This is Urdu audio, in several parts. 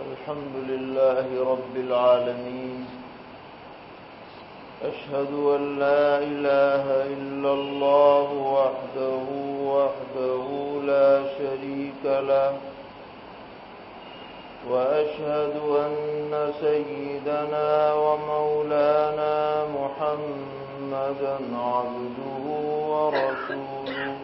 الحمد لله رب العالمين. أشهد أن لا إله إلا الله وحده وحده لا شريك له. وأشهد أن سيدنا ومولانا محمدا عبده ورسوله.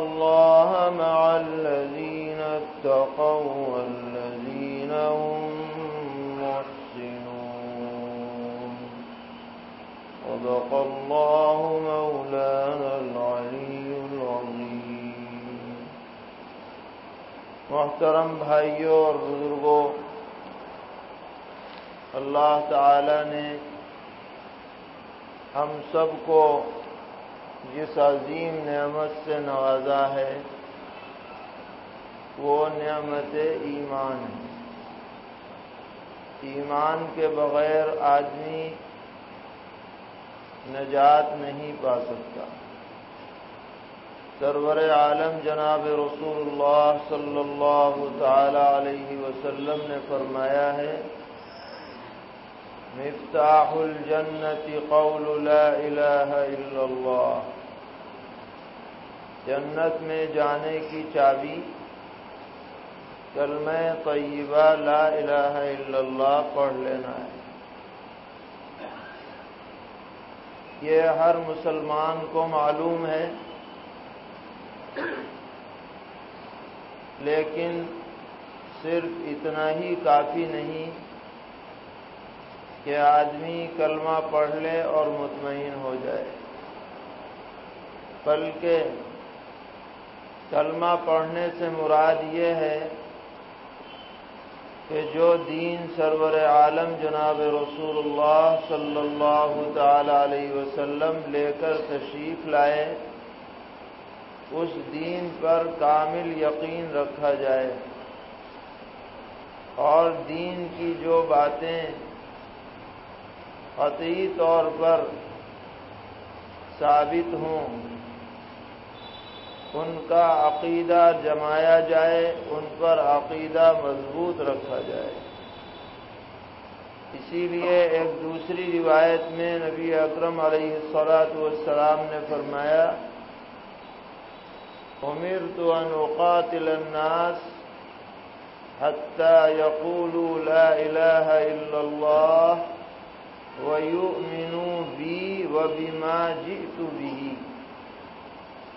الله مع الذين اتقوا والذين هم محسنون. صدق الله مولانا العلي العظيم. محترم بھائیوں اور بزرگوں اللہ تعالی نے ہم سب کو جس عظیم نعمت سے نوازا ہے، وہ نعمت ایمان ہے۔ ایمان کے بغیر آدمی نجات نہیں پا سکتا۔ سرور عالم جناب رسول اللہ صلی اللہ تعالی علیہ وسلم نے فرمایا ہے مفتاح الجنت قول لا الہ الا اللہ جنت میں جانے کی چابی، کلمہ طیبہ لا الہ الا اللہ پڑھ لینا ہے۔ یہ ہر مسلمان کو معلوم ہے۔ لیکن صرف اتنا ہی کافی نہیں کہ آدمی کلمہ پڑھ لے اور مطمئن ہو جائے۔ بلکہ کلمہ پڑھنے سے مراد یہ ہے کہ جو دین سرور عالم جناب رسول اللہ صلی اللہ تعالی علیہ وسلم لے کر تشریف لائے، اس دین پر کامل یقین رکھا جائے۔ اور دین کی جو باتیں قطعی طور پر ثابت ہوں۔ ان کا عقیدہ جمایا جائے، ان پر عقیدہ مضبوط رکھا جائے۔ اسی لیے ایک دوسری روایت میں نبی اکرم علیہ السلاۃ والسلام نے فرمایا امیر تو انوقات الناس حتى يقولوا لا إله إلا الله ويؤمنوا بي وبما جئت به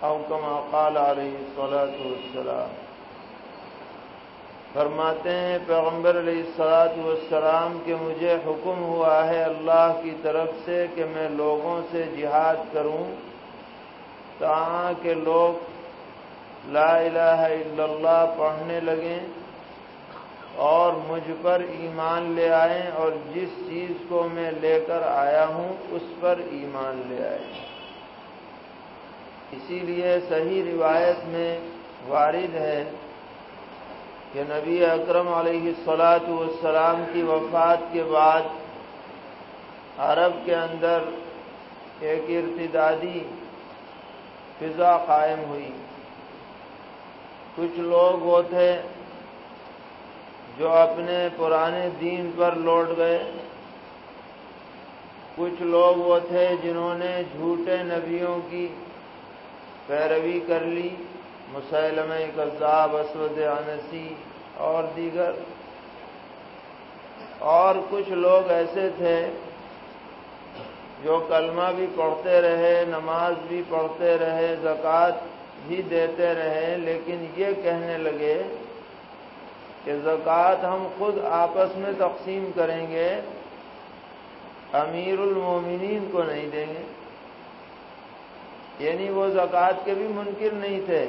او كما قال علیہ الصلاۃ والسلام فرماتے ہیں، پیغمبر علیہ السلاۃ والسلام، کہ مجھے حکم ہوا ہے اللہ کی طرف سے کہ میں لوگوں سے جہاد کروں تاکہ لوگ لا الہ الا اللہ پڑھنے لگیں۔ اور مجھ پر ایمان لے آئیں اور جس چیز کو میں لے کر آیا ہوں، اس پر ایمان لے آئیں۔ اسی لیے صحیح روایت میں وارد ہے کہ نبی اکرم علیہ السلاۃ والسلام کی وفات کے بعد عرب کے اندر ایک ارتدادی فضا قائم ہوئی۔ کچھ لوگ وہ تھے جو اپنے پرانے دین پر لوٹ گئے۔ کچھ لوگ وہ تھے جنہوں نے جھوٹے نبیوں کی پیروی کر لی۔ مسلم کذاب، اسود، انسی اور دیگر۔ اور کچھ لوگ ایسے تھے جو کلمہ بھی پڑھتے رہے، نماز بھی پڑھتے رہے، زکوٰۃ بھی دیتے رہے، لیکن یہ کہنے لگے کہ زکوٰۃ ہم خود آپس میں تقسیم کریں گے، امیر المومنین کو نہیں دیں گے۔ یعنی وہ زکوٰۃ کے بھی منکر نہیں تھے،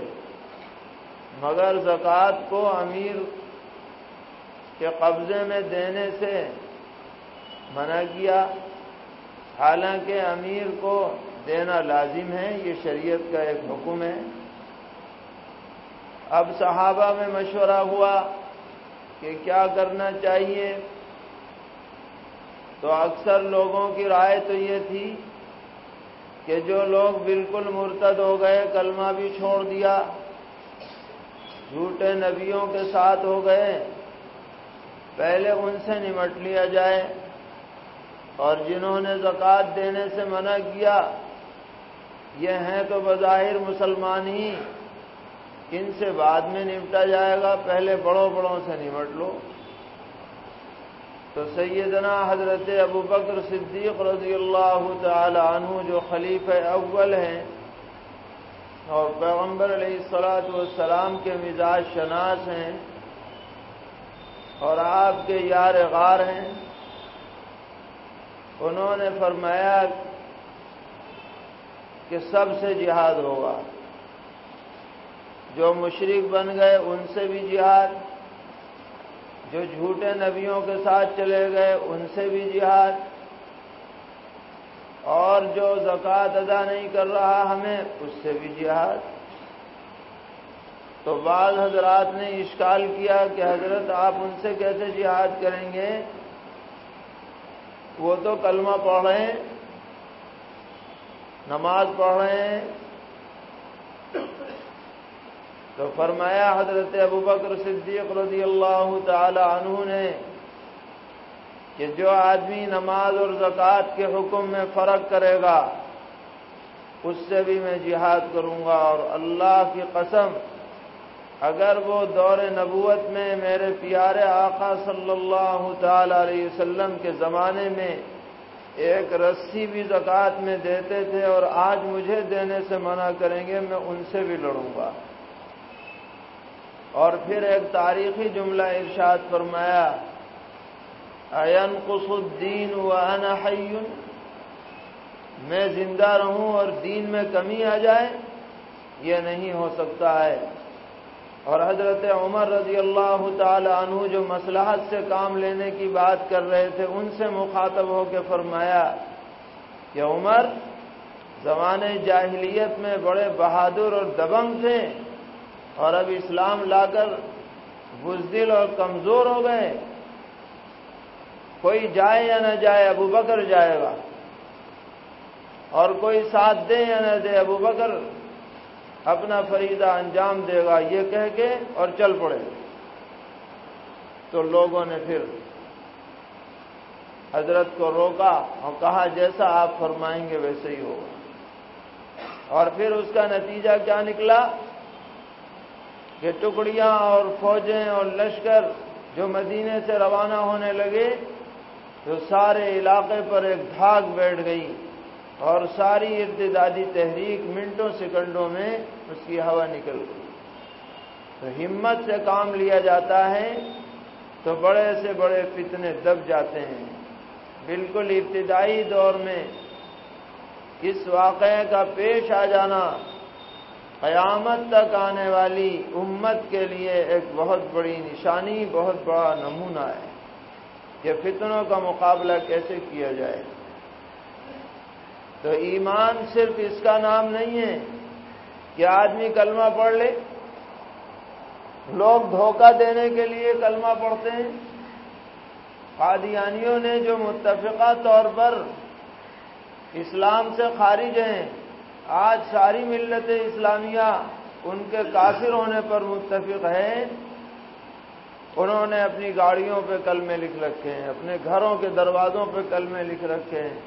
مگر زکوٰۃ کو امیر کے قبضے میں دینے سے منع کیا۔ حالانکہ امیر کو دینا لازم ہے، یہ شریعت کا ایک حکم ہے۔ اب صحابہ میں مشورہ ہوا۔ کہ کیا کرنا چاہیے؟ تو اکثر لوگوں کی رائے تو یہ تھی کہ جو لوگ بالکل مرتد ہو گئے، کلمہ بھی چھوڑ دیا، جھوٹے نبیوں کے ساتھ ہو گئے، پہلے ان سے نمٹ لیا جائے اور جنہوں نے زکوٰۃ دینے سے منع کیا، یہ ہیں تو بظاہر مسلمان ہی۔ ان سے بعد میں نمٹا جائے گا، پہلے بڑوں بڑوں سے نمٹ لو۔ تو سیدنا حضرت ابو بکر صدیق رضی اللہ تعالی عنہ جو خلیف اول ہیں، اور پیغمبر علیہ السلاۃ والسلام کے مزاج شناس ہیں، اور آپ کے یار غار ہیں، انہوں نے فرمایا کہ سب سے جہاد ہوگا۔ جو مشرق بن گئے ان سے بھی جہاد، جو جھوٹے نبیوں کے ساتھ چلے گئے ان سے بھی جہاد، اور جو زکوٰۃ ادا نہیں کر رہا ہمیں اس سے بھی جہاد۔ تو بعض حضرات نے اشکال کیا کہ حضرت آپ ان سے کیسے جہاد کریں گے؟ وہ تو کلمہ پڑھ رہے ہیں، نماز پڑھ رہے ہیں تو فرمایا حضرت ابو بکر صدیق رضی اللہ تعالی عنہ نے کہ جو آدمی نماز اور زکوٰۃ کے حکم میں فرق کرے گا، اس سے بھی میں جہاد کروں گا اور اللہ کی قسم، اگر وہ دور نبوت میں میرے پیارے آقا صلی اللہ تعالی علیہ وسلم کے زمانے میں ایک رسی بھی زکوٰۃ میں دیتے تھے اور آج مجھے دینے سے منع کریں گے، میں ان سے بھی لڑوں گا۔ اور پھر ایک تاریخی جملہ ارشاد فرمایا این قص الدین و حی میں زندہ رہوں اور دین میں کمی آ جائے، یہ نہیں ہو سکتا ہے۔ اور حضرت عمر رضی اللہ تعالی عنہ جو مسلحت سے کام لینے کی بات کر رہے تھے، ان سے مخاطب ہو کے فرمایا کہ عمر، زمانے جاہلیت میں بڑے بہادر اور دبنگ تھے۔ اور اب اسلام لا کر بزدل اور کمزور ہو گئے۔ کوئی جائے یا نہ جائے، ابو بکر جائے گا۔ اور کوئی ساتھ دے یا نہ دے، ابو بکر اپنا فریدہ انجام دے گا، یہ کہہ کے اور چل پڑے۔ تو لوگوں نے پھر حضرت کو روکا اور کہا، جیسا آپ فرمائیں گے ویسے ہی ہوگا۔ اور پھر اس کا نتیجہ کیا نکلا؟ کہ ٹکڑیاں اور فوجیں اور لشکر جو مدینے سے روانہ ہونے لگے تو سارے علاقے پر ایک دھاگ بیٹھ گئی اور ساری ارتدادی تحریک منٹوں سیکنڈوں میں اس کی ہوا نکل گئی۔ تو ہمت سے کام لیا جاتا ہے تو بڑے سے بڑے فتنے دب جاتے ہیں۔ بالکل ابتدائی دور میں اس واقعے کا پیش آ جانا قیامت تک آنے والی امت کے لیے ایک بہت بڑی نشانی، بہت بڑا نمونہ ہے کہ فتنوں کا مقابلہ کیسے کیا جائے۔ تو ایمان صرف اس کا نام نہیں ہے کہ آدمی کلمہ پڑھ لے۔ لوگ دھوکہ دینے کے لیے کلمہ پڑھتے ہیں۔ قادیانیوں نے جو متفقہ طور پر اسلام سے خارج ہیں آج ساری ملت اسلامیہ ان کے کافر ہونے پر متفق ہیں۔ انہوں نے اپنی گاڑیوں پہ کلمے لکھ رکھے ہیں، اپنے گھروں کے دروازوں پہ کلمے لکھ رکھے ہیں۔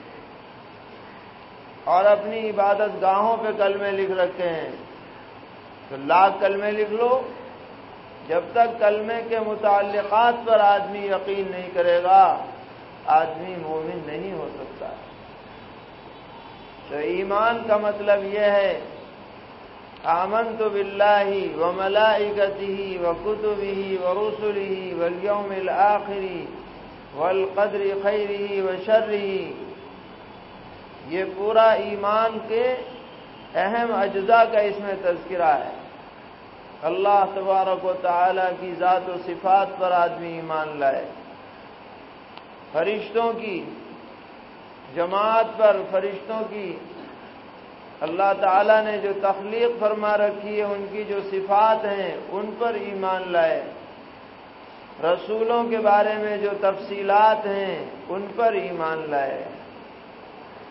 اور اپنی عبادت گاہوں پہ کلمے لکھ رکھے ہیں۔ تو لاکھ کلمے لکھ لو، جب تک کلمے کے متعلقات پر آدمی یقین نہیں کرے گا، آدمی مومن نہیں ہو سکتا۔ تو ایمان کا مطلب یہ ہے آمن تو بلّہ و ملائی و کتبی و رسولی ولیوم الآخری والقدر خیری و شرری یہ پورا ایمان کے اہم اجزاء کا اس میں تذکرہ ہے۔ اللہ تبارک و تعالی کی ذات و صفات پر آدمی ایمان لائے۔ فرشتوں کی جماعت پر فرشتوں کی، اللہ تعالیٰ نے جو تخلیق فرما رکھی ہے، ان کی جو صفات ہیں، ان پر ایمان لائے۔ رسولوں کے بارے میں جو تفصیلات ہیں، ان پر ایمان لائے۔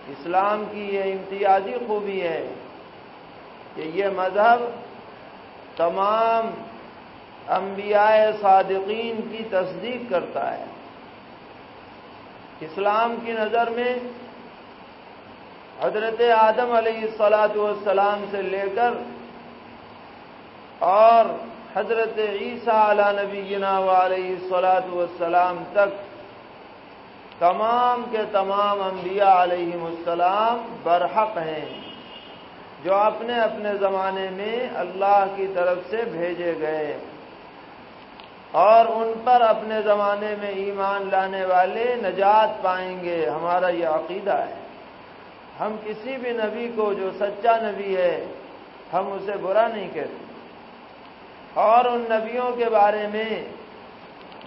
اسلام کی یہ امتیازی خوبی ہے کہ یہ مذہب تمام انبیاء صادقین کی تصدیق کرتا ہے۔ اسلام کی نظر میں حضرت آدم علیہ السلاۃ والسلام سے لے کر اور حضرت عیسیٰ علی نبی علیہ السلاۃ والسلام تک تمام کے تمام انبیاء علیہ السلام برحق ہیں، جو اپنے اپنے زمانے میں اللہ کی طرف سے بھیجے گئے۔ اور ان پر اپنے زمانے میں ایمان لانے والے نجات پائیں گے۔ ہمارا یہ عقیدہ ہے۔ ہم کسی بھی نبی کو جو سچا نبی ہے، ہم اسے برا نہیں کہتے۔ اور ان نبیوں کے بارے میں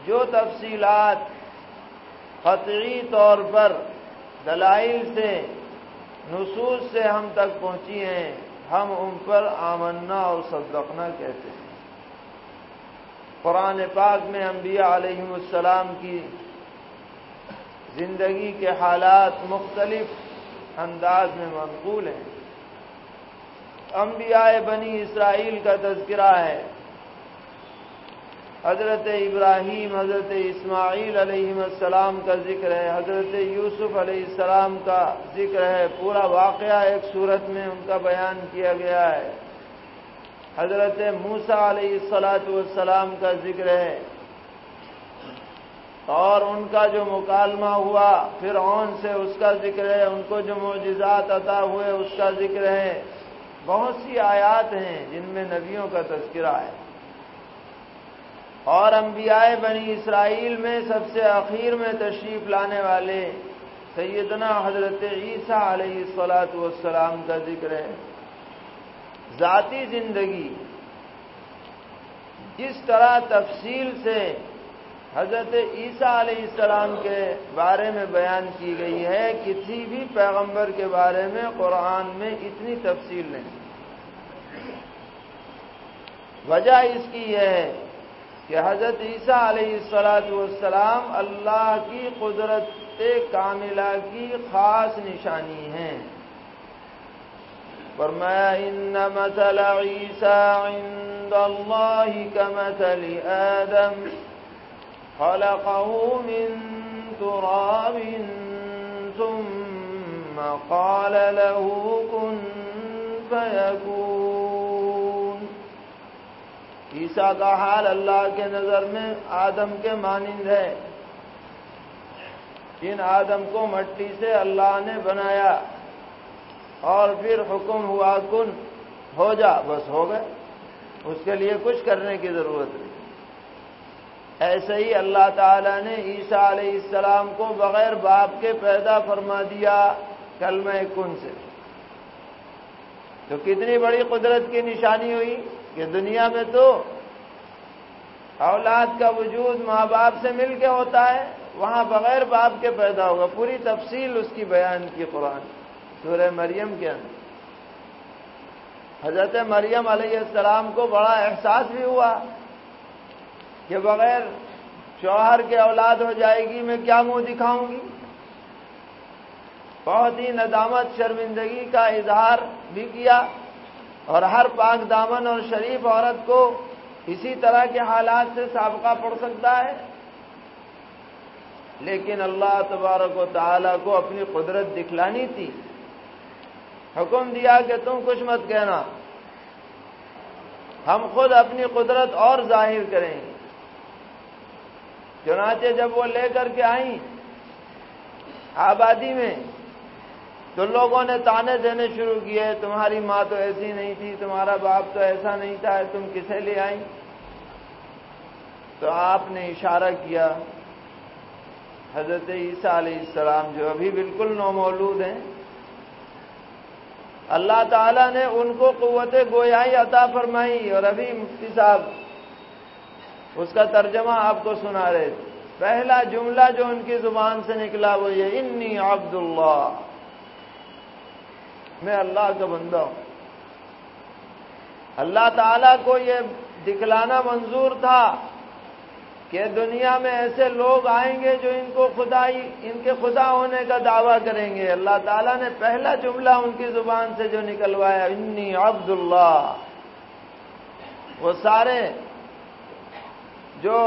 جو تفصیلات قطعی طور پر دلائل سے، نصوص سے ہم تک پہنچی ہیں، ہم ان پر آمنا اور صدقنا کہتے ہیں۔ قرآن پاک میں انبیاء علیہ السلام کی زندگی کے حالات مختلف انداز میں منقول ہیں۔ انبیاء بنی اسرائیل کا تذکرہ ہے۔ حضرت ابراہیم، حضرت اسماعیل علیہ السلام کا ذکر ہے۔ حضرت یوسف علیہ السلام کا ذکر ہے۔ پورا واقعہ ایک صورت میں ان کا بیان کیا گیا ہے۔ حضرت موسا علیہ السلاۃ والسلام کا ذکر ہے اور ان کا جو مکالمہ ہوا پھر اون سے اس کا ذکر ہے، ان کو جو معجزات عطا ہوئے، اس کا ذکر ہے۔ بہت سی آیات ہیں جن میں نبیوں کا تذکرہ ہے۔ اور انبیاء بنی اسرائیل میں سب سے اخیر میں تشریف لانے والے سیدنا حضرت عیسیٰ علیہ السلاۃ والسلام کا ذکر ہے۔ ذاتی زندگی۔ جس طرح تفصیل سے حضرت عیسیٰ علیہ السلام کے بارے میں بیان کی گئی ہے، کسی بھی پیغمبر کے بارے میں قرآن میں اتنی تفصیل نہیں۔ وجہ اس کی یہ ہے کہ حضرت عیسیٰ علیہ السلاۃ والسلام اللہ کی قدرت کاملہ کی خاص نشانی ہیں۔ فرمایا ان مثل عیسیٰ عند اللہ كمثل آدم خلقه من تراب ثم قال له كن فيكون. عیسیٰ کا حال اللہ کے نظر میں آدم کے مانند ہے۔ جن آدم کو مٹی سے اللہ نے بنایا اور پھر حکم ہوا کن، ہو جا، بس ہو گئے۔ اس کے لیے کچھ کرنے کی ضرورت نہیں۔ ایسے ہی اللہ تعالی نے عیسیٰ علیہ السلام کو بغیر باپ کے پیدا فرما دیا کلمہ کن سے۔ تو کتنی بڑی قدرت کی نشانی ہوئی کہ دنیا میں تو اولاد کا وجود ماں باپ سے مل کے ہوتا ہے، وہاں بغیر باپ کے پیدا ہوگا۔ پوری تفصیل اس کی بیان کی قرآن۔ سورہ مریم کے اندر۔ حضرت مریم علیہ السلام کو بڑا احساس بھی ہوا کہ بغیر شوہر کے اولاد ہو جائے گی، میں کیا منہ دکھاؤں گی؟ بہت ہی ندامت شرمندگی کا اظہار بھی کیا اور ہر پاک دامن اور شریف عورت کو اسی طرح کے حالات سے سابقہ پڑ سکتا ہے۔ لیکن اللہ تبارک و تعالی کو اپنی قدرت دکھلانی تھی۔ حکم دیا کہ تم کچھ مت کہنا۔ ہم خود اپنی قدرت اور ظاہر کریں۔ گے چنانچہ جب وہ لے کر کے آئیں آبادی میں، تو لوگوں نے تانے دینے شروع کیے، تمہاری ماں تو ایسی نہیں تھی، تمہارا باپ تو ایسا نہیں تھا، تم کسے لے آئیں؟ تو آپ نے اشارہ کیا، حضرت عیسیٰ علیہ السلام جو ابھی بالکل نومولود ہیں اللہ تعالیٰ نے ان کو قوت گویائی عطا فرمائی اور ابھی مفتی صاحب اس کا ترجمہ آپ کو سنا رہے تھے۔ پہلا جملہ جو ان کی زبان سے نکلا وہ یہ، انی عبد اللہ میں اللہ کا بندہ ہوں۔ اللہ تعالیٰ کو یہ دکھلانا منظور تھا۔ کہ دنیا میں ایسے لوگ آئیں گے جو ان کو خدا ان کے خدا ہونے کا دعویٰ کریں گے۔ اللہ تعالیٰ نے پہلا جملہ ان کی زبان سے جو نکلوایا، انی عبد اللہ وہ سارے جو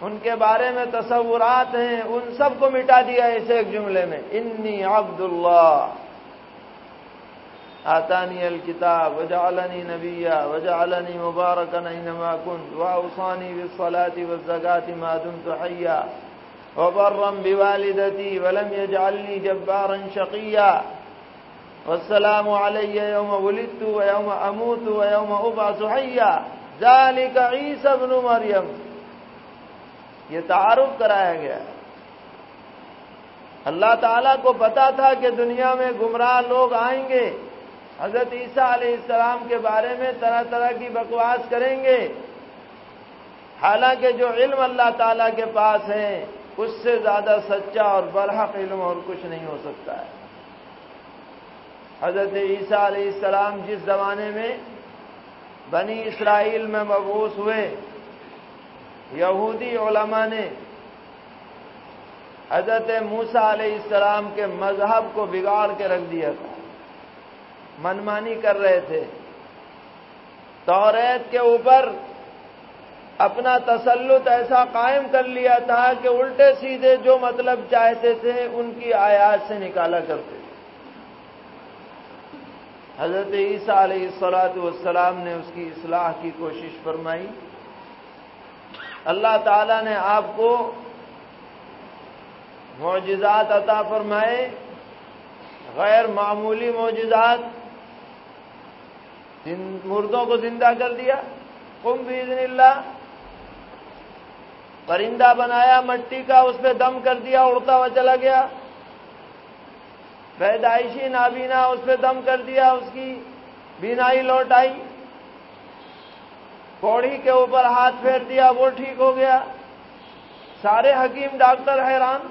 ان کے بارے میں تصورات ہیں، ان سب کو مٹا دیا اس ایک جملے میں، انی عبد اللہ آتانی الكتاب وجعلني نبيا وجعلني مباركا اينما كنت واوصاني بالصلاه والزكاه ما دمت حيا وبرا بوالدتي ولم يجعلني جبارا شقيا والسلام علي يوم ولدت ويوم اموت ويوم ابعث حيا ذلك عيسى ابن مريم یہ تعارف کرایا گیا اللہ تعالیٰ کو پتا تھا کہ دنیا میں گمراہ لوگ آئیں گے حضرت عیسیٰ علیہ السلام کے بارے میں طرح طرح کی بکواس کریں گے۔ حالانکہ جو علم اللہ تعالیٰ کے پاس ہے، اس سے زیادہ سچا اور برحق علم اور کچھ نہیں ہو سکتا ہے۔ حضرت عیسیٰ علیہ السلام جس زمانے میں بنی اسرائیل میں مبوس ہوئے، یہودی علماء نے حضرت موسا علیہ السلام کے مذہب کو بگاڑ کے رکھ دیا تھا۔ منمانی کر رہے تھے۔ توریت کے اوپر اپنا تسلط ایسا قائم کر لیا تھا کہ الٹے سیدھے جو مطلب چاہتے تھے ان کی آیات سے نکالا کرتے۔ تھے حضرت عیسیٰ علیہ السلاۃ والسلام نے اس کی اصلاح کی کوشش فرمائی۔ اللہ تعالی نے آپ کو معجزات عطا فرمائے۔ غیر معمولی معجزات مردوں کو زندہ کر دیا۔ کم بھی اللہ۔ پرندہ بنایا، مٹی کا اس پہ دم کر دیا، اڑتا ہوا چلا گیا۔ پیدائشی نابینا اس پہ دم کر دیا، اس کی بینائی لوٹ آئی کوڑی کے اوپر ہاتھ پھیر دیا، وہ ٹھیک ہو گیا۔ سارے حکیم ڈاکٹر حیران۔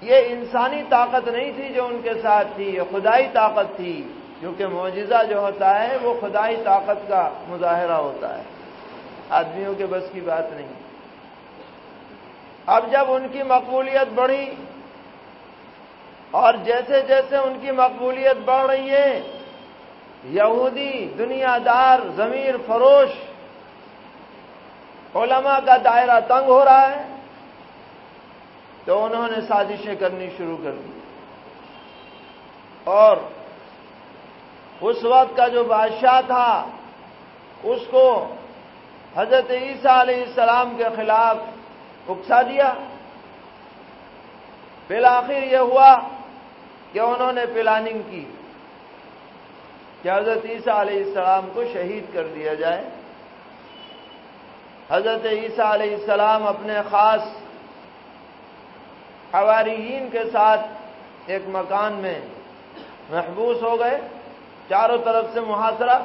یہ انسانی طاقت نہیں تھی جو ان کے ساتھ تھی، یہ خدائی طاقت تھی۔ کیونکہ معجزہ جو ہوتا ہے وہ خدائی طاقت کا مظاہرہ ہوتا ہے۔ آدمیوں کے بس کی بات نہیں۔ اب جب ان کی مقبولیت بڑھی اور جیسے جیسے ان کی مقبولیت بڑھ رہی ہے، یہودی دنیا دار ضمیر، فروش، علماء کا دائرہ تنگ ہو رہا ہے، تو انہوں نے سازشیں کرنی شروع کر دی۔ اور اس وقت کا جو بادشاہ تھا، اس کو حضرت عیسیٰ علیہ السلام کے خلاف اکسا دیا۔ بالآخر یہ ہوا کہ انہوں نے پلاننگ کی کہ حضرت عیسیٰ علیہ السلام کو شہید کر دیا جائے۔ حضرت عیسیٰ علیہ السلام اپنے خاص حواریین کے ساتھ ایک مکان میں محبوس ہو گئے۔ چاروں طرف سے محاصرہ۔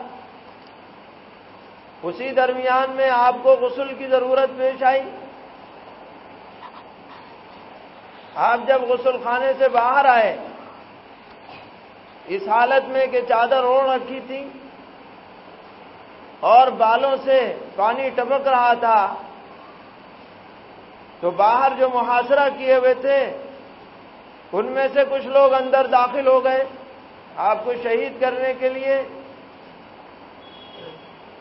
اسی درمیان میں آپ کو غسل کی ضرورت پیش آئی۔ آپ جب غسل خانے سے باہر آئے، اس حالت میں کہ چادر اوڑھ رکھی تھی اور بالوں سے پانی ٹپک رہا تھا، تو باہر جو محاصرہ کیے ہوئے تھے، ان میں سے کچھ لوگ اندر داخل ہو گئے۔ آپ کو شہید کرنے کے لیے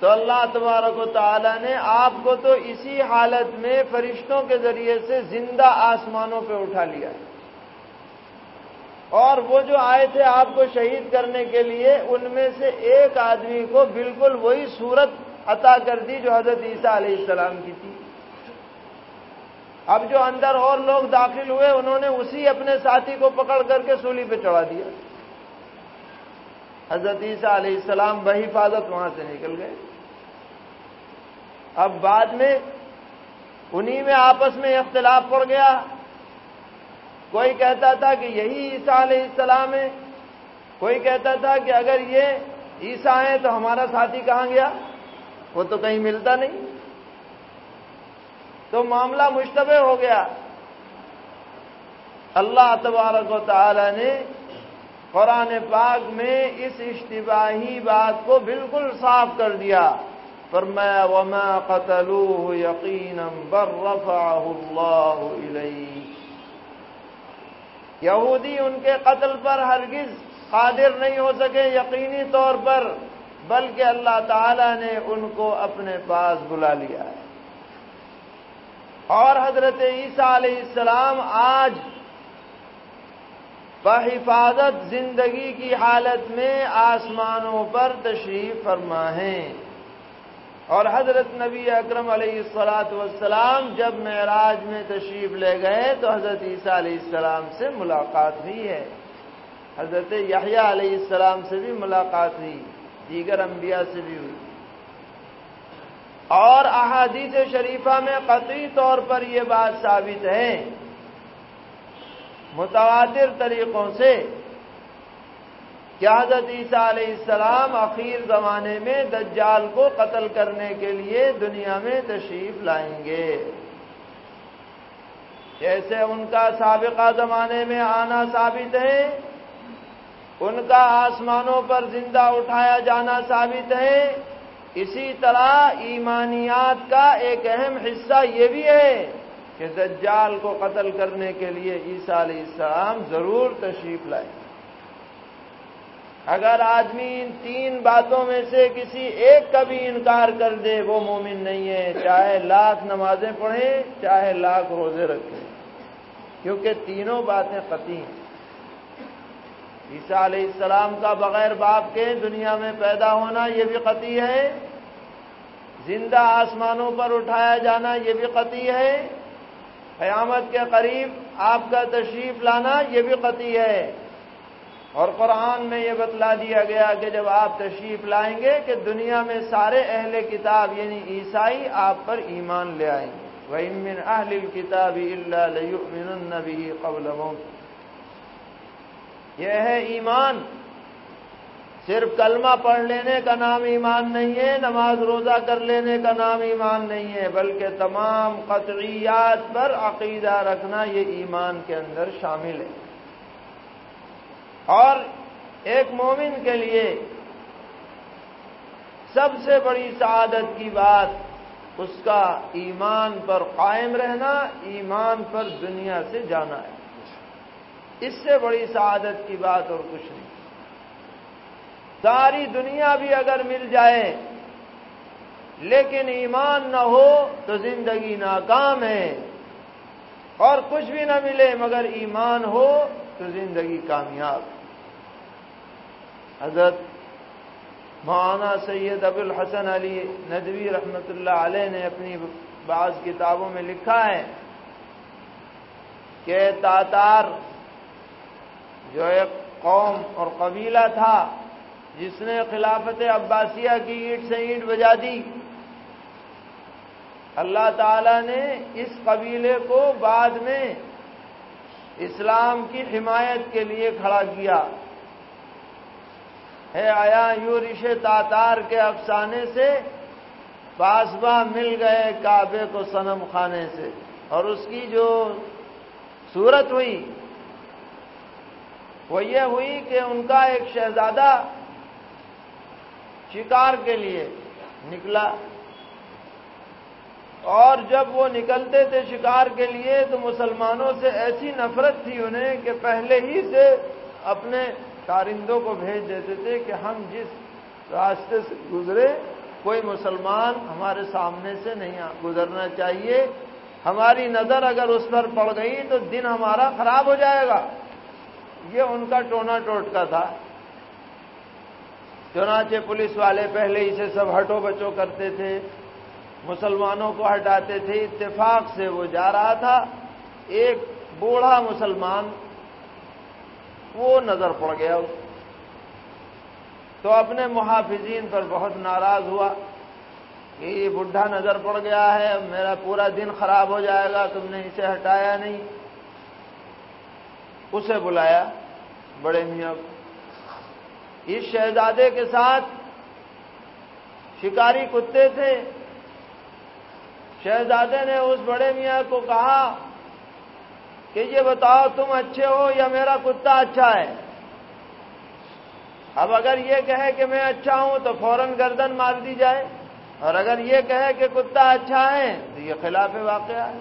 تو اللہ تبارک و تعالی نے آپ کو تو اسی حالت میں فرشتوں کے ذریعے سے زندہ آسمانوں پہ اٹھا لیا اور وہ جو آئے تھے آپ کو شہید کرنے کے لیے، ان میں سے ایک آدمی کو بالکل وہی صورت عطا کر دی جو حضرت عیسیٰ علیہ السلام کی تھی۔ اب جو اندر اور لوگ داخل ہوئے، انہوں نے اسی اپنے ساتھی کو پکڑ کر کے سولی پہ چڑھا دیا۔ حضرت عیسیٰ علیہ السلام بحفاظت وہاں سے نکل گئے۔ اب بعد میں انہی میں آپس میں اختلاف پڑ گیا۔ کوئی کہتا تھا کہ یہی عیسیٰ علیہ السلام ہے، کوئی کہتا تھا کہ اگر یہ عیسیٰ ہے تو ہمارا ساتھی کہاں گیا؟ وہ تو کہیں ملتا نہیں۔ تو معاملہ مشتبہ ہو گیا۔ اللہ تبارک و تعالی نے قرآن پاک میں اس اشتباہی بات کو بالکل صاف کر دیا۔ فرمایا، وما قتلوه یقینا بر رفعه اللہ علیہ یہودی ان کے قتل پر ہرگز قادر نہیں ہو سکے یقینی طور پر، بلکہ اللہ تعالی نے ان کو اپنے پاس بلا لیا۔ ہے اور حضرت عیسیٰ علیہ السلام آج بحفاظت زندگی کی حالت میں آسمانوں پر تشریف فرما ہیں اور حضرت نبی اکرم علیہ السلاۃ والسلام جب معراج میں تشریف لے گئے تو حضرت عیسیٰ علیہ السلام سے ملاقات ہوئی ہے۔ حضرت یحییٰ علیہ السلام سے بھی ملاقات ہوئی، دیگر انبیاء سے بھی ہوئی۔ اور احادیث شریفہ میں قطعی طور پر یہ بات ثابت ہے متواتر طریقوں سے حضرت عیسیٰ علیہ السلام اخیر زمانے میں دجال کو قتل کرنے کے لیے دنیا میں تشریف لائیں گے؟ جیسے ان کا سابقہ زمانے میں آنا ثابت ہے، ان کا آسمانوں پر زندہ اٹھایا جانا ثابت ہے، اسی طرح ایمانیات کا ایک اہم حصہ یہ بھی ہے کہ دجال کو قتل کرنے کے لیے عیسیٰ علیہ السلام ضرور تشریف لائے۔ اگر آدمی ان تین باتوں میں سے کسی ایک کا بھی انکار کر دے، وہ مومن نہیں ہے۔ چاہے لاکھ نمازیں پڑھیں، چاہے لاکھ روزے رکھیں۔ کیونکہ تینوں باتیں قطعی ہیں۔ عیسیٰ علیہ السلام کا بغیر باپ کے دنیا میں پیدا ہونا یہ بھی قطعی ہے۔ زندہ آسمانوں پر اٹھایا جانا یہ بھی قطعی ہے۔ قیامت کے قریب آپ کا تشریف لانا یہ بھی قطعی ہے۔ اور قرآن میں یہ بتلا دیا گیا کہ جب آپ تشریف لائیں گے کہ دنیا میں سارے اہل کتاب یعنی عیسائی آپ پر ایمان لے آئیں گے۔ وہ امن اہل کتاب اللہ قبل یہ ہے ایمان۔ صرف کلمہ پڑھ لینے کا نام ایمان نہیں ہے، نماز روزہ کر لینے کا نام ایمان نہیں ہے، بلکہ تمام قطعیات پر عقیدہ رکھنا یہ ایمان کے اندر شامل ہے۔ اور ایک مومن کے لیے سب سے بڑی سعادت کی بات اس کا ایمان پر قائم رہنا، ایمان پر دنیا سے جانا ہے۔ اس سے بڑی سعادت کی بات اور کچھ نہیں۔ ساری دنیا بھی اگر مل جائے، لیکن ایمان نہ ہو تو زندگی ناکام ہے۔ اور کچھ بھی نہ ملے مگر ایمان ہو تو زندگی کامیاب۔ حضرت مولانا سید ابو الحسن علی ندوی رحمت اللہ علیہ نے اپنی بعض کتابوں میں لکھا ہے کہ تاتار جو ایک قوم اور قبیلہ تھا جس نے خلافت عباسیہ کی اینٹ سے اینٹ بجا دی۔ اللہ تعالی نے اس قبیلے کو بعد میں اسلام کی حمایت کے لیے کھڑا کیا۔ ہے آیا یو رشے تاتار کے افسانے سے پاسبا مل گئے کعبے کو سنم خانے سے۔ اور اس کی جو صورت ہوئی وہ یہ ہوئی کہ ان کا ایک شہزادہ شکار کے لیے نکلا۔ اور جب وہ نکلتے تھے شکار کے لیے تو مسلمانوں سے ایسی نفرت تھی انہیں کہ پہلے ہی سے اپنے کارندوں کو بھیج دیتے تھے کہ ہم جس راستے سے گزرے، کوئی مسلمان ہمارے سامنے سے نہیں گزرنا چاہیے۔ ہماری نظر اگر اس پر پڑ گئی تو دن ہمارا خراب ہو جائے گا۔ یہ ان کا ٹونا ٹوٹکا تھا۔ چنانچہ پولیس والے پہلے ہی سے سب ہٹو بچو کرتے تھے، مسلمانوں کو ہٹاتے تھے، اتفاق سے وہ جا رہا تھا۔ ایک بوڑھا مسلمان وہ نظر پڑ گیا۔ اس تو اپنے محافظین پر بہت ناراض ہوا کہ یہ بڈھا نظر پڑ گیا ہے، میرا پورا دن خراب ہو جائے گا، تم نے اسے ہٹایا نہیں۔ اسے بلایا بڑے میاں اس شہزادے کے ساتھ شکاری کتے تھے۔ شہزادے نے اس بڑے میاں کو کہا کہ یہ بتاؤ تم اچھے ہو یا میرا کتا اچھا ہے۔ اب اگر یہ کہے کہ میں اچھا ہوں تو فوراً گردن مار دی جائے اور اگر یہ کہے کہ کتا اچھا ہے تو یہ خلاف واقعہ ہے۔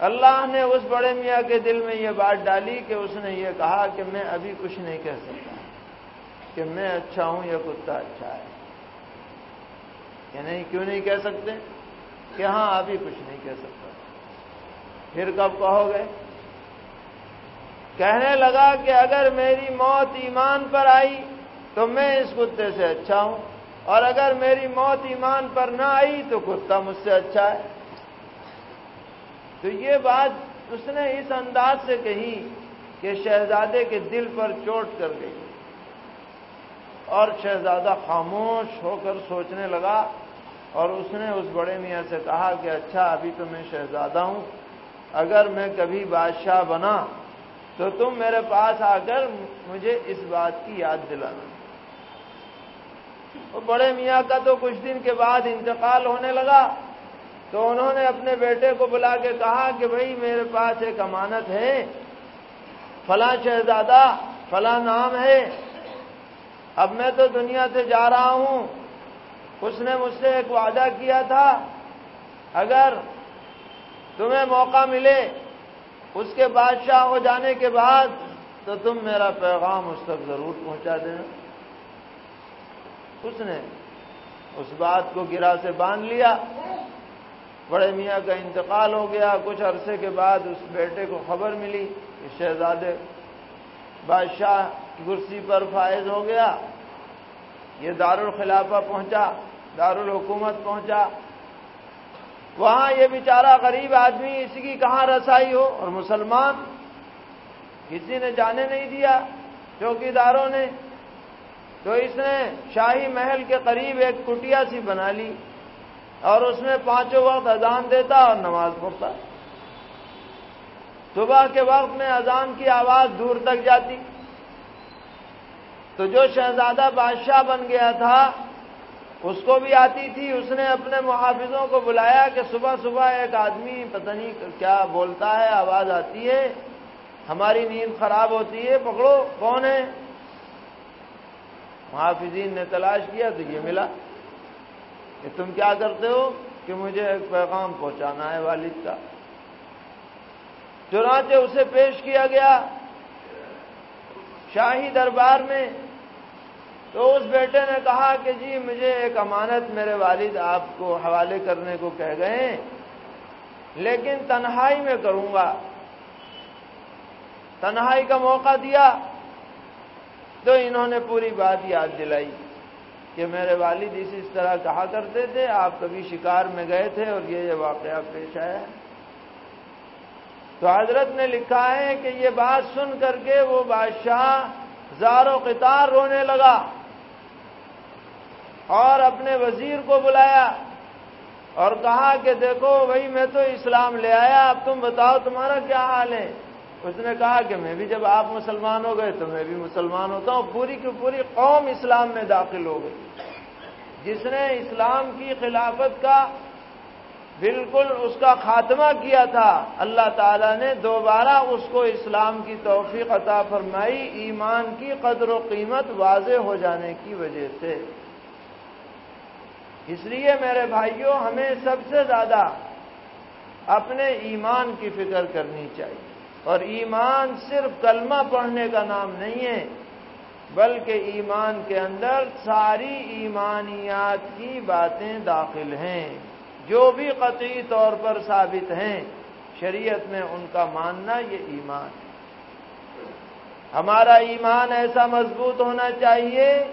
اللہ نے اس بڑے میاں کے دل میں یہ بات ڈالی کہ اس نے یہ کہا کہ میں ابھی کچھ نہیں کہہ سکتا کہ میں اچھا ہوں یا کتا اچھا ہے۔ کہ نہیں، کیوں نہیں کہہ سکتے؟ کہ ہاں ابھی کچھ نہیں کہہ سکتا۔ پھر کب کہو گے؟ کہنے لگا کہ اگر میری موت ایمان پر آئی تو میں اس کتے سے اچھا ہوں، اور اگر میری موت ایمان پر نہ آئی تو کتا مجھ سے اچھا ہے۔ تو یہ بات اس نے اس انداز سے کہی کہ شہزادے کے دل پر چوٹ کر گئی۔ اور شہزادہ خاموش ہو کر سوچنے لگا اور اس نے اس بڑے میاں سے کہا کہ اچھا ابھی تو میں شہزادہ ہوں۔ اگر میں کبھی بادشاہ بنا تو تم میرے پاس آ کر مجھے اس بات کی یاد دلانا۔ وہ بڑے میاں کا تو کچھ دن کے بعد انتقال ہونے لگا۔ تو انہوں نے اپنے بیٹے کو بلا کے کہا کہ بھائی میرے پاس ایک امانت ہے، فلاں شہزادہ، فلاں نام ہے۔ اب میں تو دنیا سے جا رہا ہوں۔ اس نے مجھ سے ایک وعدہ کیا تھا، اگر تمہیں موقع ملے اس کے بادشاہ ہو جانے کے بعد تو تم میرا پیغام اس تک ضرور پہنچا دینا۔ اس نے اس بات کو گرا سے باندھ لیا۔ بڑے میاں کا انتقال ہو گیا، کچھ عرصے کے بعد اس بیٹے کو خبر ملی کہ شہزادے بادشاہ کرسی پر فائز ہو گیا۔ یہ دارالخلافہ پہنچا، دارالحکومت پہنچا۔ وہاں یہ بیچارہ غریب آدمی، اس کی کہاں رسائی ہو؟ اور مسلمان کسی نے جانے نہیں دیا چوکی داروں نے۔ تو اس نے شاہی محل کے قریب ایک کٹیا سی بنا لی۔ اور اس میں پانچوں وقت اذان دیتا اور نماز پڑھتا۔ صبح کے وقت میں اذان کی آواز دور تک جاتی۔ تو جو شہزادہ بادشاہ بن گیا تھا، اس کو بھی آتی تھی۔ اس نے اپنے محافظوں کو بلایا کہ صبح صبح ایک آدمی، پتہ نہیں کیا بولتا ہے، آواز آتی ہے، ہماری نیند خراب ہوتی ہے، پکڑو، کون ہے؟ محافظین نے تلاش کیا تو یہ ملا۔ کہ تم کیا کرتے ہو کہ مجھے ایک پیغام پہنچانا ہے والد کا۔ چنانچہ اسے پیش کیا گیا شاہی دربار میں۔ تو اس بیٹے نے کہا کہ جی مجھے ایک امانت میرے والد آپ کو حوالے کرنے کو کہہ گئے لیکن تنہائی میں کروں گا۔ تنہائی کا موقع دیا تو انہوں نے پوری بات یاد دلائی۔ کہ میرے والد اس اس طرح کہا کرتے تھے، آپ کبھی شکار میں گئے تھے اور یہ یہ واقعہ پیش آیا۔ تو حضرت نے لکھا ہے کہ یہ بات سن کر کے وہ بادشاہ زار و قطار رونے لگا اور اپنے وزیر کو بلایا اور کہا کہ دیکھو بھائی میں تو اسلام لے آیا، اب تم بتاؤ تمہارا کیا حال ہے؟ اس نے کہا کہ میں بھی جب آپ مسلمان ہو گئے تو میں بھی مسلمان ہوتا ہوں۔ پوری کی پوری قوم اسلام میں داخل ہو گئی۔ جس نے اسلام کی خلافت کا بالکل اس کا خاتمہ کیا تھا، اللہ تعالیٰ نے دوبارہ اس کو اسلام کی توفیق عطا فرمائی۔ ایمان کی قدر و قیمت واضح ہو جانے کی وجہ سے۔ اس لیے میرے بھائیوں ہمیں سب سے زیادہ اپنے ایمان کی فکر کرنی چاہیے۔ اور ایمان صرف کلمہ پڑھنے کا نام نہیں ہے، بلکہ ایمان کے اندر ساری ایمانیات کی باتیں داخل ہیں۔ جو بھی قطعی طور پر ثابت ہیں، شریعت میں ان کا ماننا یہ ایمان ہے۔ ہمارا ایمان ایسا مضبوط ہونا چاہیے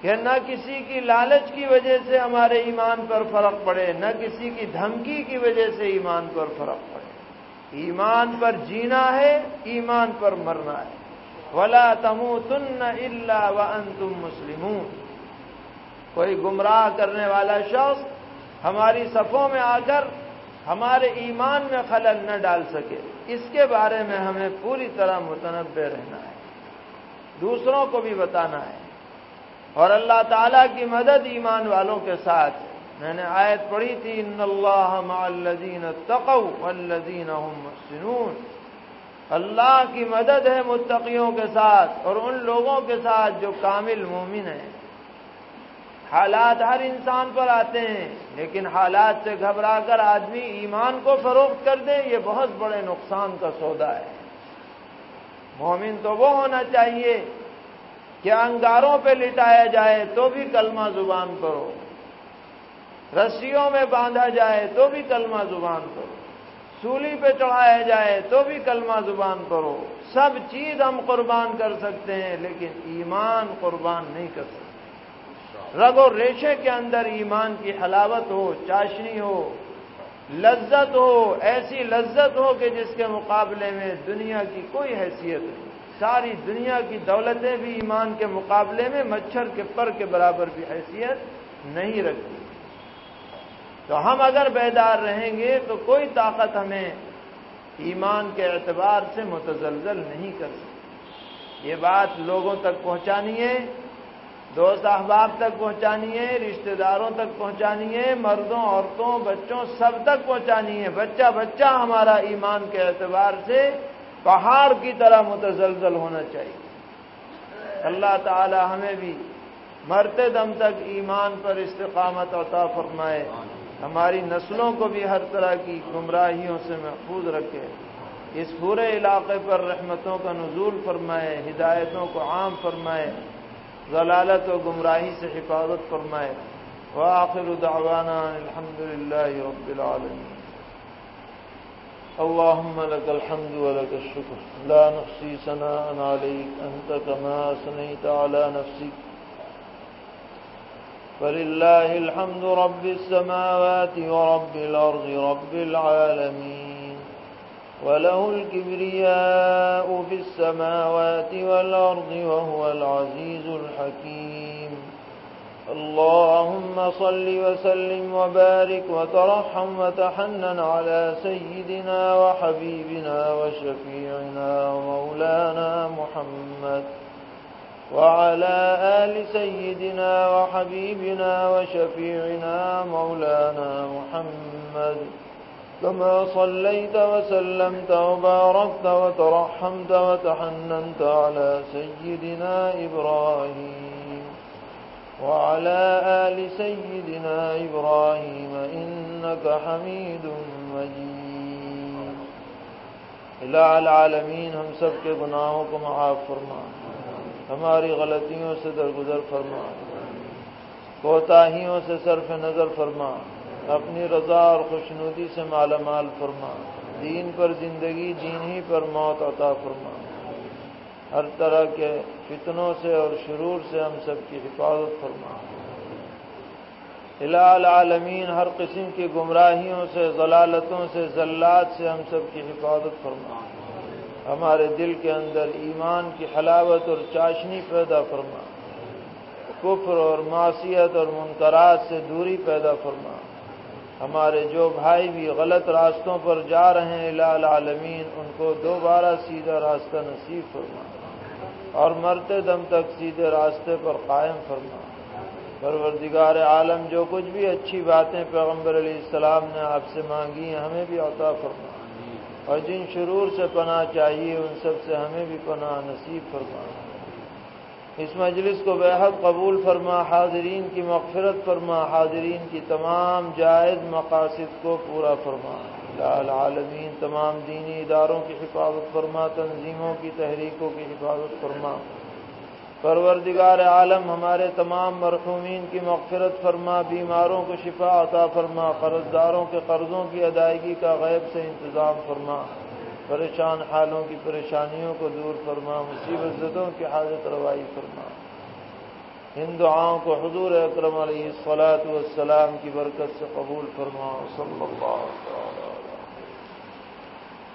کہ نہ کسی کی لالچ کی وجہ سے ہمارے ایمان پر فرق پڑے، نہ کسی کی دھمکی کی وجہ سے ایمان پر فرق پڑے۔ ایمان پر جینا ہے، ایمان پر مرنا ہے۔ ولا تمو تن اللہ و ان تم مسلم کوئی گمراہ کرنے والا شخص ہماری صفوں میں آ کر ہمارے ایمان میں خلل نہ ڈال سکے۔ اس کے بارے میں ہمیں پوری طرح متنوع رہنا ہے۔ دوسروں کو بھی بتانا ہے۔ اور اللہ تعالی کی مدد ایمان والوں کے ساتھ میں نے آیت پڑھی تھی ان اللہ مع الذین تقوا والذین هم محسنون اللہ کی مدد ہے متقیوں کے ساتھ اور ان لوگوں کے ساتھ جو کامل مومن ہیں۔ حالات ہر انسان پر آتے ہیں، لیکن حالات سے گھبرا کر آدمی ایمان کو فروخت کر دے، یہ بہت بڑے نقصان کا سودا ہے۔ مومن تو وہ ہونا چاہیے کہ انگاروں پہ لٹایا جائے تو بھی کلمہ زبان کرو رسیوں میں باندھا جائے تو بھی کلمہ زبان کرو۔ سولی پہ چڑھایا جائے تو بھی کلمہ زبان کرو۔ سب چیز ہم قربان کر سکتے ہیں، لیکن ایمان قربان نہیں کر سکتے۔ رگ و ریشے کے اندر ایمان کی حلاوت ہو، چاشنی ہو، لذت ہو، ایسی لذت ہو کہ جس کے مقابلے میں دنیا کی کوئی حیثیت نہیں۔ ساری دنیا کی دولتیں بھی ایمان کے مقابلے میں مچھر کے پر کے برابر بھی حیثیت نہیں رکھتی۔ تو ہم اگر بیدار رہیں گے تو کوئی طاقت ہمیں ایمان کے اعتبار سے متزلزل نہیں کر سکتی۔ یہ بات لوگوں تک پہنچانی ہے، دوست احباب تک پہنچانی ہے، رشتہ داروں تک پہنچانی ہے، مردوں، عورتوں، بچوں سب تک پہنچانی ہے۔ بچہ بچہ ہمارا ایمان کے اعتبار سے پہاڑ کی طرح متزلزل ہونا چاہیے۔ اللہ تعالی ہمیں بھی مرتے دم تک ایمان پر استقامت عطا فرمائے۔ ہماری نسلوں کو بھی ہر طرح کی گمراہیوں سے محفوظ رکھے۔ اس پورے علاقے پر رحمتوں کا نزول فرمائے، ہدایتوں کو عام فرمائے، ضلالت و گمراہی سے حفاظت فرمائے۔ وآخر دعوانا الحمد للہ رب العالمین۔ اللهم لك الحمد ولك الشكر لا نحصي سناء عليك أنت كما سنيت على نفسك فلله الحمد رب السماوات ورب الأرض رب العالمين. وله الكبرياء في السماوات والأرض وهو العزيز الحكيم. اللهم صل وسلم وبارك وترحم وتحنن على سيدنا وحبيبنا وشفيعنا ومولانا محمد وعلى آل سيدنا وحبيبنا وشفيعنا مولانا محمد كما صليت وسلمت وباركت وترحمت وتحننت على سيدنا إبراهيم وعلى آل سيدنا إبراهيم إنك حميد مجيد. إلى العالمين هم سبك گناہوں معاف فرمان ہماری غلطیوں سے درگزر فرما۔ کوتاہیوں سے صرف نظر فرما۔ اپنی رضا اور خوشنودی سے مالا مال فرما۔ دین پر زندگی دین ہی پر موت عطا فرما۔ ہر طرح کے فتنوں سے اور شرور سے ہم سب کی حفاظت فرما۔ ہلال عالمین ہر قسم کی گمراہیوں سے، ضلالتوں سے ذلات سے ہم سب کی حفاظت فرما۔ ہمارے دل کے اندر ایمان کی حلاوت اور چاشنی پیدا فرما۔ کفر اور معاشیت اور منقرات سے دوری پیدا فرما۔ ہمارے جو بھائی بھی غلط راستوں پر جا رہے ہیں العالمین، ان کو دوبارہ سیدھا راستہ نصیب فرما۔ اور مرتے دم تک سیدھے راستے پر قائم فرما۔ پروردگار عالم، جو کچھ بھی اچھی باتیں پیغمبر علیہ السلام نے آپ سے مانگی ہیں، ہمیں بھی عطا فرما۔ اور جن شرور سے پناہ چاہیے، ان سب سے ہمیں بھی پناہ نصیب فرما۔ اس مجلس کو بےحد قبول فرما، حاضرین کی مغفرت فرما، حاضرین کی تمام جائز مقاصد کو پورا فرما۔ العالمین، تمام دینی اداروں کی حفاظت فرما، تنظیموں کی تحریکوں کی حفاظت فرما۔ پروردگار عالم، ہمارے تمام مرحومین کی مغفرت فرما، بیماروں کو شفا عطا فرما قرض داروں کے قرضوں کی ادائیگی کا غیب سے انتظام فرما، پریشان حالوں کی پریشانیوں کو دور فرما، مصیبت زدوں کی حاجت روائی فرما۔ ان دعاؤں کو حضور اکرم علیہ الصلاۃ والسلام کی برکت سے قبول فرما، صلی اللہ تعالی